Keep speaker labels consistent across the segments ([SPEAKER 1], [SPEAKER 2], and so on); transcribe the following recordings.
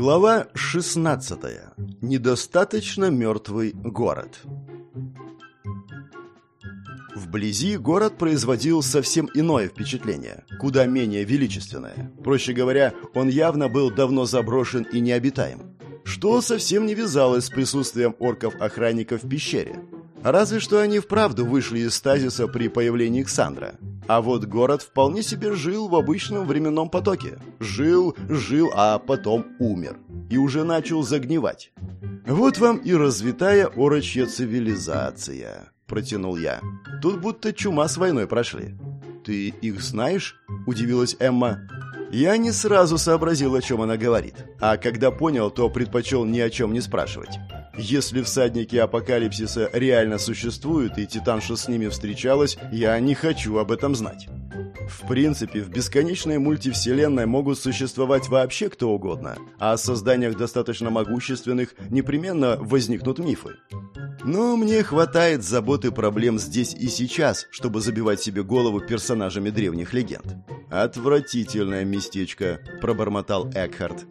[SPEAKER 1] Глава 16. Недостаточно мертвый город. Вблизи город производил совсем иное впечатление, куда менее величественное. Проще говоря, он явно был давно заброшен и необитаем. Что совсем не вязалось с присутствием орков-охранников в пещере. Разве что они вправду вышли из стазиса при появлении Ксандра. А вот город вполне себе жил в обычном временном потоке. Жил, жил, а потом умер. И уже начал загнивать. «Вот вам и развитая орочья цивилизация», — протянул я. «Тут будто чума с войной прошли». «Ты их знаешь?» — удивилась Эмма. Я не сразу сообразил, о чем она говорит. А когда понял, то предпочел ни о чем не спрашивать. Если всадники апокалипсиса реально существуют и Титанша с ними встречалась, я не хочу об этом знать. В принципе, в бесконечной мультивселенной могут существовать вообще кто угодно, а о созданиях достаточно могущественных непременно возникнут мифы. Но мне хватает забот и проблем здесь и сейчас, чтобы забивать себе голову персонажами древних легенд. «Отвратительное местечко», — пробормотал Экхард.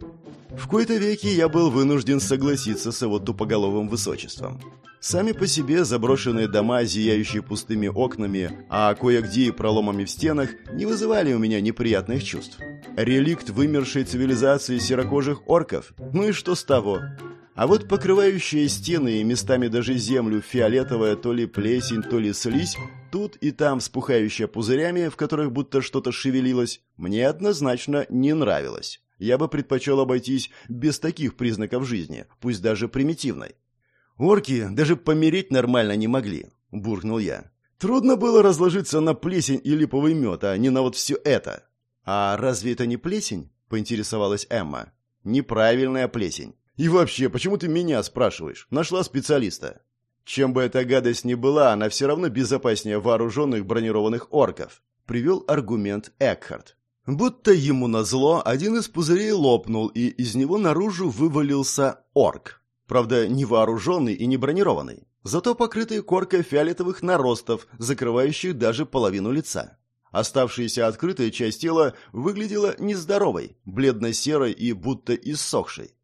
[SPEAKER 1] В кои-то веки я был вынужден согласиться с его тупоголовым высочеством. Сами по себе заброшенные дома, зияющие пустыми окнами, а кое-где и проломами в стенах, не вызывали у меня неприятных чувств. Реликт вымершей цивилизации серокожих орков? Ну и что с того? А вот покрывающие стены и местами даже землю фиолетовая то ли плесень, то ли слизь, тут и там вспухающая пузырями, в которых будто что-то шевелилось, мне однозначно не нравилось я бы предпочел обойтись без таких признаков жизни, пусть даже примитивной. «Орки даже помереть нормально не могли», — буркнул я. «Трудно было разложиться на плесень и липовый мед, а не на вот все это». «А разве это не плесень?» — поинтересовалась Эмма. «Неправильная плесень. И вообще, почему ты меня спрашиваешь? Нашла специалиста». Чем бы эта гадость ни была, она все равно безопаснее вооруженных бронированных орков, привел аргумент Экхард. Будто ему назло, один из пузырей лопнул, и из него наружу вывалился орк. Правда, не вооруженный и не бронированный, зато покрытый коркой фиолетовых наростов, закрывающих даже половину лица. Оставшаяся открытая часть тела выглядела нездоровой, бледно-серой и будто иссохшей.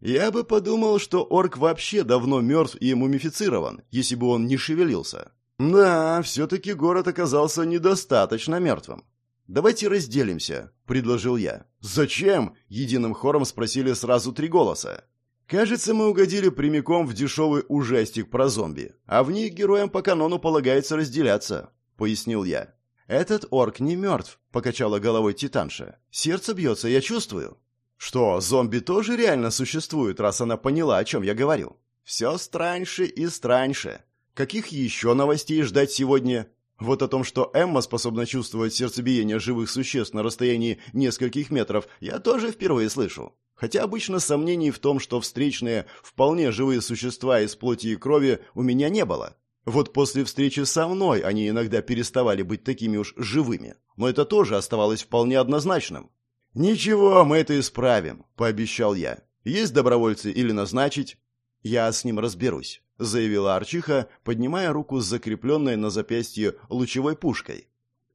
[SPEAKER 1] Я бы подумал, что орк вообще давно мертв и мумифицирован, если бы он не шевелился. Да, все-таки город оказался недостаточно мертвым. «Давайте разделимся», — предложил я. «Зачем?» — единым хором спросили сразу три голоса. «Кажется, мы угодили прямиком в дешевый ужастик про зомби, а в них героям по канону полагается разделяться», — пояснил я. «Этот орк не мертв», — покачала головой Титанша. «Сердце бьется, я чувствую». «Что, зомби тоже реально существуют, раз она поняла, о чем я говорю?» «Все страньше и страньше. Каких еще новостей ждать сегодня?» Вот о том, что Эмма способна чувствовать сердцебиение живых существ на расстоянии нескольких метров, я тоже впервые слышу. Хотя обычно сомнений в том, что встречные вполне живые существа из плоти и крови у меня не было. Вот после встречи со мной они иногда переставали быть такими уж живыми. Но это тоже оставалось вполне однозначным. «Ничего, мы это исправим», — пообещал я. «Есть добровольцы или назначить?» «Я с ним разберусь», — заявила Арчиха, поднимая руку с закрепленной на запястье лучевой пушкой.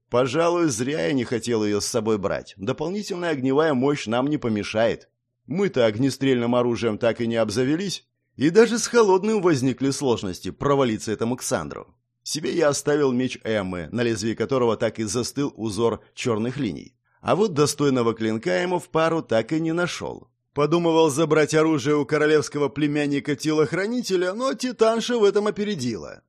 [SPEAKER 1] «Пожалуй, зря я не хотел ее с собой брать. Дополнительная огневая мощь нам не помешает. Мы-то огнестрельным оружием так и не обзавелись, и даже с холодным возникли сложности провалиться этому Ксандру. Себе я оставил меч Эммы, на лезвии которого так и застыл узор черных линий. А вот достойного клинка ему в пару так и не нашел. Подумывал забрать оружие у королевского племянника-телохранителя, но Титанша в этом опередила.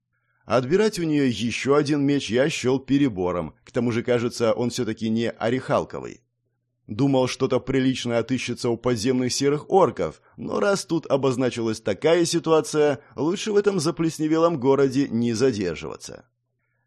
[SPEAKER 1] Отбирать у нее еще один меч я счел перебором, к тому же, кажется, он все-таки не орехалковый. Думал, что-то приличное отыщется у подземных серых орков, но раз тут обозначилась такая ситуация, лучше в этом заплесневелом городе не задерживаться.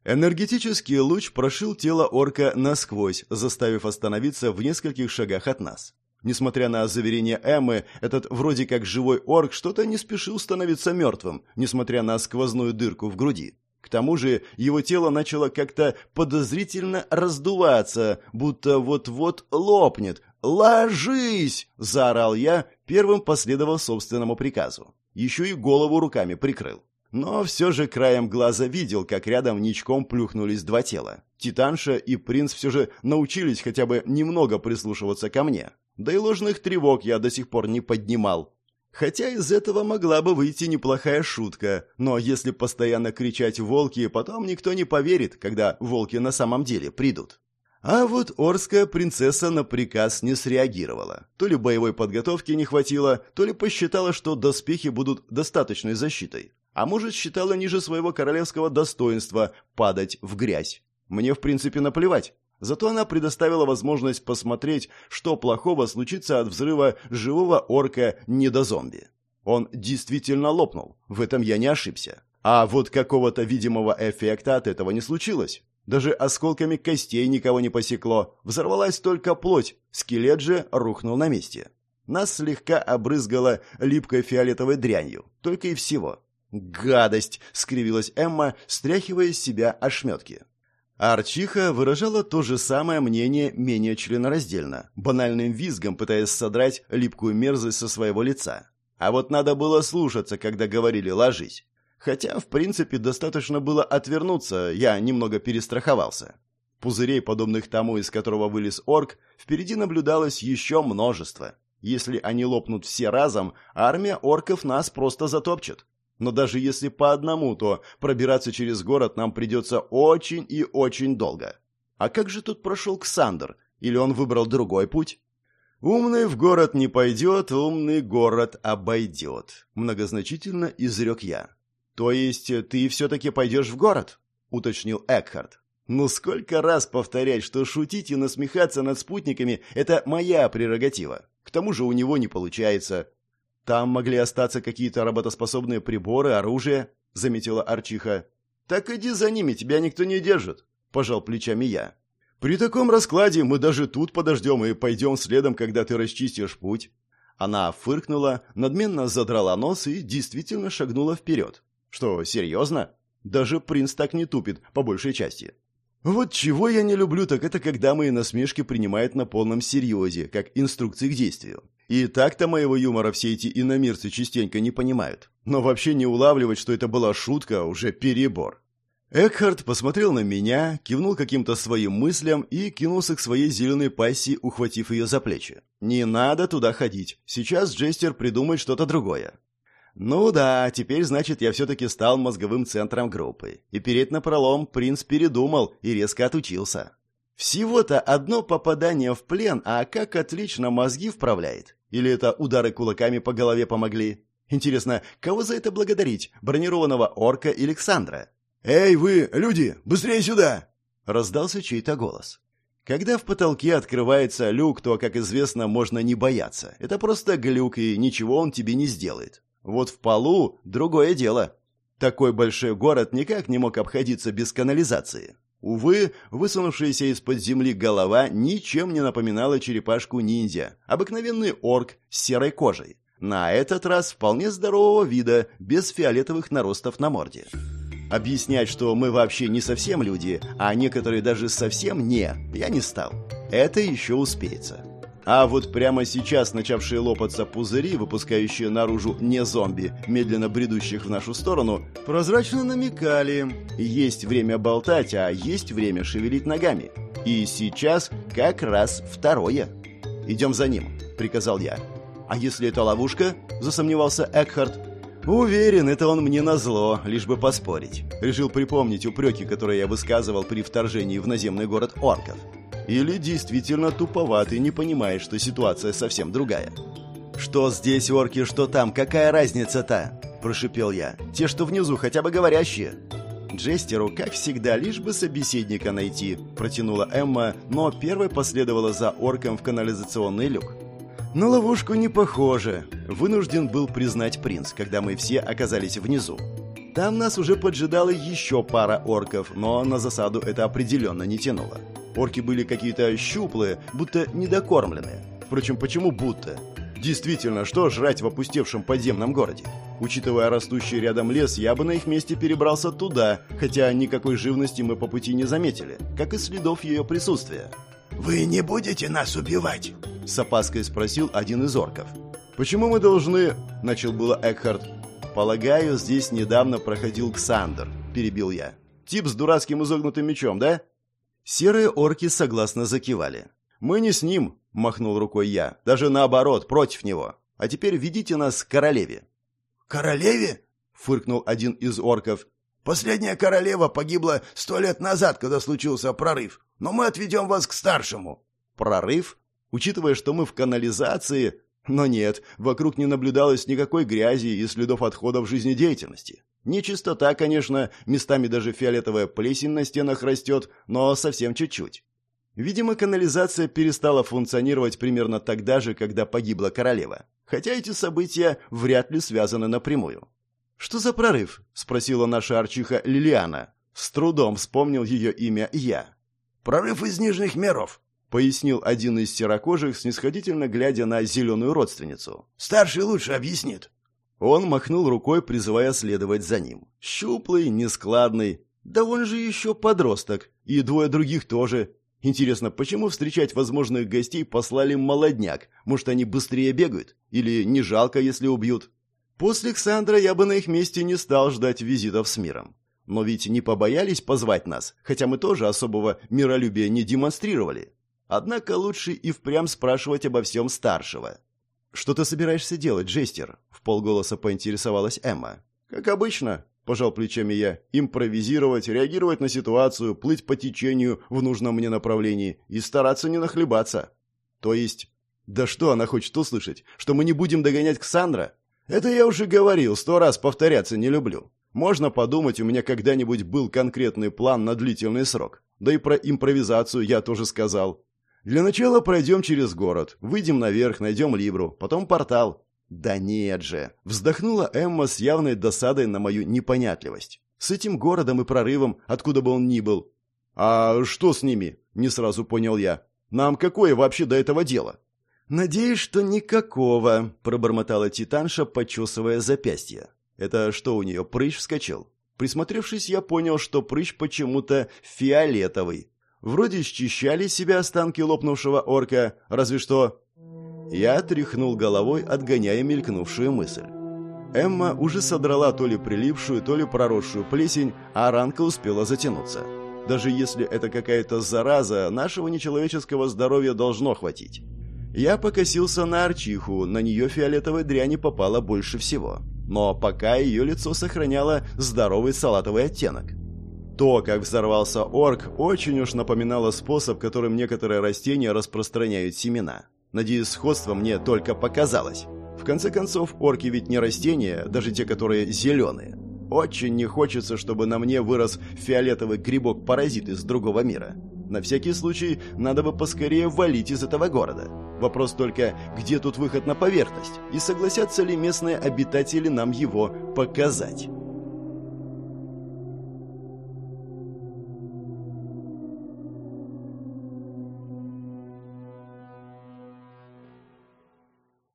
[SPEAKER 1] Энергетический луч прошил тело орка насквозь, заставив остановиться в нескольких шагах от нас. Несмотря на заверение Эммы, этот вроде как живой орк что-то не спешил становиться мертвым, несмотря на сквозную дырку в груди. К тому же его тело начало как-то подозрительно раздуваться, будто вот-вот лопнет. «Ложись!» – заорал я, первым последовав собственному приказу. Еще и голову руками прикрыл. Но все же краем глаза видел, как рядом ничком плюхнулись два тела. Титанша и принц все же научились хотя бы немного прислушиваться ко мне. Да и ложных тревог я до сих пор не поднимал. Хотя из этого могла бы выйти неплохая шутка, но если постоянно кричать «волки», потом никто не поверит, когда волки на самом деле придут. А вот Орская принцесса на приказ не среагировала. То ли боевой подготовки не хватило, то ли посчитала, что доспехи будут достаточной защитой. А может, считала ниже своего королевского достоинства падать в грязь. Мне, в принципе, наплевать. Зато она предоставила возможность посмотреть, что плохого случится от взрыва живого орка-недозомби. Он действительно лопнул, в этом я не ошибся. А вот какого-то видимого эффекта от этого не случилось. Даже осколками костей никого не посекло. Взорвалась только плоть. Скелет же рухнул на месте. Нас слегка обрызгало липкой фиолетовой дрянью. Только и всего. «Гадость!» — скривилась Эмма, стряхивая из себя ошметки. Арчиха выражала то же самое мнение менее членораздельно, банальным визгом пытаясь содрать липкую мерзость со своего лица. А вот надо было слушаться, когда говорили «ложись». Хотя, в принципе, достаточно было отвернуться, я немного перестраховался. Пузырей, подобных тому, из которого вылез орк, впереди наблюдалось еще множество. Если они лопнут все разом, армия орков нас просто затопчет. Но даже если по одному, то пробираться через город нам придется очень и очень долго. А как же тут прошел Ксандр? Или он выбрал другой путь? «Умный в город не пойдет, умный город обойдет», — многозначительно изрек я. «То есть ты все-таки пойдешь в город?» — уточнил Экхард. «Ну сколько раз повторять, что шутить и насмехаться над спутниками — это моя прерогатива. К тому же у него не получается». «Там могли остаться какие-то работоспособные приборы, оружие», — заметила Арчиха. «Так иди за ними, тебя никто не держит», — пожал плечами я. «При таком раскладе мы даже тут подождем и пойдем следом, когда ты расчистишь путь». Она фыркнула, надменно задрала нос и действительно шагнула вперед. Что, серьезно? Даже принц так не тупит, по большей части. Вот чего я не люблю, так это когда мои насмешки принимают на полном серьезе, как инструкции к действию. И так-то моего юмора все эти иномирцы частенько не понимают. Но вообще не улавливать, что это была шутка, уже перебор. Экхард посмотрел на меня, кивнул каким-то своим мыслям и кинулся к своей зеленой пассии, ухватив ее за плечи. «Не надо туда ходить. Сейчас Джестер придумает что-то другое. Ну да, теперь, значит, я все-таки стал мозговым центром группы. И перед напролом принц передумал и резко отучился. Всего-то одно попадание в плен, а как отлично мозги вправляет. Или это удары кулаками по голове помогли? Интересно, кого за это благодарить? Бронированного орка или Александра? «Эй, вы, люди, быстрее сюда!» Раздался чей-то голос. Когда в потолке открывается люк, то, как известно, можно не бояться. Это просто глюк, и ничего он тебе не сделает. Вот в полу другое дело. Такой большой город никак не мог обходиться без канализации. Увы, высунувшаяся из-под земли голова ничем не напоминала черепашку-ниндзя, обыкновенный орк с серой кожей. На этот раз вполне здорового вида, без фиолетовых наростов на морде. Объяснять, что мы вообще не совсем люди, а некоторые даже совсем не, я не стал. Это еще успеется. А вот прямо сейчас начавшие лопаться пузыри, выпускающие наружу не зомби, медленно бредущих в нашу сторону, прозрачно намекали. Есть время болтать, а есть время шевелить ногами. И сейчас как раз второе. «Идем за ним», — приказал я. «А если это ловушка?» — засомневался Экхард. «Уверен, это он мне назло, лишь бы поспорить». Решил припомнить упреки, которые я высказывал при вторжении в наземный город орков. Или действительно туповатый, не понимает, что ситуация совсем другая. «Что здесь орки, что там, какая разница-то?» – прошипел я. «Те, что внизу, хотя бы говорящие». Джестеру, как всегда, лишь бы собеседника найти, протянула Эмма, но первой последовала за орком в канализационный люк. На ловушку не похоже. Вынужден был признать принц, когда мы все оказались внизу. Там нас уже поджидала еще пара орков, но на засаду это определенно не тянуло. Орки были какие-то щуплые, будто недокормленные. Впрочем, почему будто? Действительно, что жрать в опустевшем подземном городе? Учитывая растущий рядом лес, я бы на их месте перебрался туда, хотя никакой живности мы по пути не заметили, как и следов ее присутствия.
[SPEAKER 2] «Вы не будете нас убивать?»
[SPEAKER 1] — с опаской спросил один из орков. «Почему мы должны...» — начал было Экхард. «Полагаю, здесь недавно проходил Ксандр», — перебил я. «Тип с дурацким изогнутым мечом, да?» Серые орки согласно закивали. «Мы не с ним», — махнул рукой я. «Даже наоборот, против него. А теперь ведите нас к королеве».
[SPEAKER 2] «Королеве?» — фыркнул один из орков. «Последняя королева погибла сто лет назад, когда случился прорыв. Но мы отведем вас к старшему».
[SPEAKER 1] «Прорыв? Учитывая, что мы в канализации...» Но нет, вокруг не наблюдалось никакой грязи и следов отходов жизнедеятельности. Нечистота, конечно, местами даже фиолетовая плесень на стенах растет, но совсем чуть-чуть. Видимо, канализация перестала функционировать примерно тогда же, когда погибла королева. Хотя эти события вряд ли связаны напрямую. «Что за прорыв?» – спросила наша арчиха Лилиана. С трудом вспомнил ее имя я.
[SPEAKER 2] «Прорыв из нижних миров», – пояснил один из серокожих, снисходительно глядя на зеленую родственницу. «Старший лучше объяснит».
[SPEAKER 1] Он махнул рукой, призывая следовать за ним. Щуплый, нескладный. Да он же еще подросток. И двое других тоже. Интересно, почему встречать возможных гостей послали молодняк? Может, они быстрее бегают? Или не жалко, если убьют? После Ксандра я бы на их месте не стал ждать визитов с миром. Но ведь не побоялись позвать нас, хотя мы тоже особого миролюбия не демонстрировали. Однако лучше и впрямь спрашивать обо всем старшего. «Что ты собираешься делать, Джестер?» — в полголоса поинтересовалась Эмма. «Как обычно», — пожал плечами я, — «импровизировать, реагировать на ситуацию, плыть по течению в нужном мне направлении и стараться не нахлебаться». «То есть...» «Да что она хочет услышать? Что мы не будем догонять Ксандра?» «Это я уже говорил, сто раз повторяться не люблю. Можно подумать, у меня когда-нибудь был конкретный план на длительный срок. Да и про импровизацию я тоже сказал. Для начала пройдем через город, выйдем наверх, найдем Либру, потом портал. «Да нет же!» — вздохнула Эмма с явной досадой на мою непонятливость. «С этим городом и прорывом, откуда бы он ни был». «А что с ними?» — не сразу понял я. «Нам какое вообще до этого дело?» «Надеюсь, что никакого», — пробормотала Титанша, почесывая запястье. «Это что у нее, прыщ вскочил?» Присмотревшись, я понял, что прыщ почему-то фиолетовый. Вроде счищали себя останки лопнувшего орка, разве что я тряхнул головой, отгоняя мелькнувшую мысль. Эмма уже содрала то ли прилипшую, то ли проросшую плесень, а ранка успела затянуться. Даже если это какая-то зараза, нашего нечеловеческого здоровья должно хватить. Я покосился на Арчиху, на нее фиолетовой дряни попало больше всего. Но пока ее лицо сохраняло здоровый салатовый оттенок. То, как взорвался орк, очень уж напоминало способ, которым некоторые растения распространяют семена. Надеюсь, сходство мне только показалось. В конце концов, орки ведь не растения, даже те, которые зеленые. Очень не хочется, чтобы на мне вырос фиолетовый грибок-паразит из другого мира. На всякий случай, надо бы поскорее валить из этого города. Вопрос только, где тут выход на поверхность, и согласятся ли местные обитатели нам его показать.